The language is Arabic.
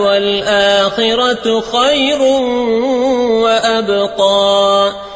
وَالْآخِرَةُ خَيْرٌ وَأَبْقَىٰ.